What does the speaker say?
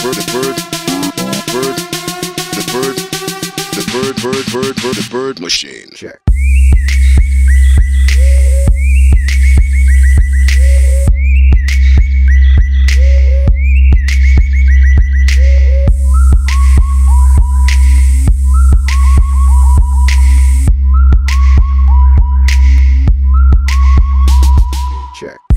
bird, the bird, bird, the bird, the bird, bird, bird, bird, the bird machine. Check. check.